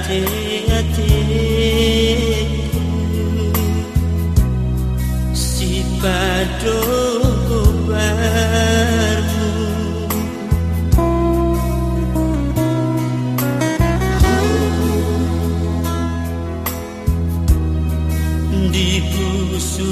hati-hatiku Si padu Di busu-busuku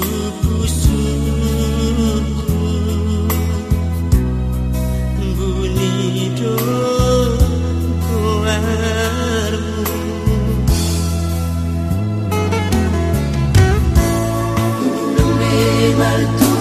mal tu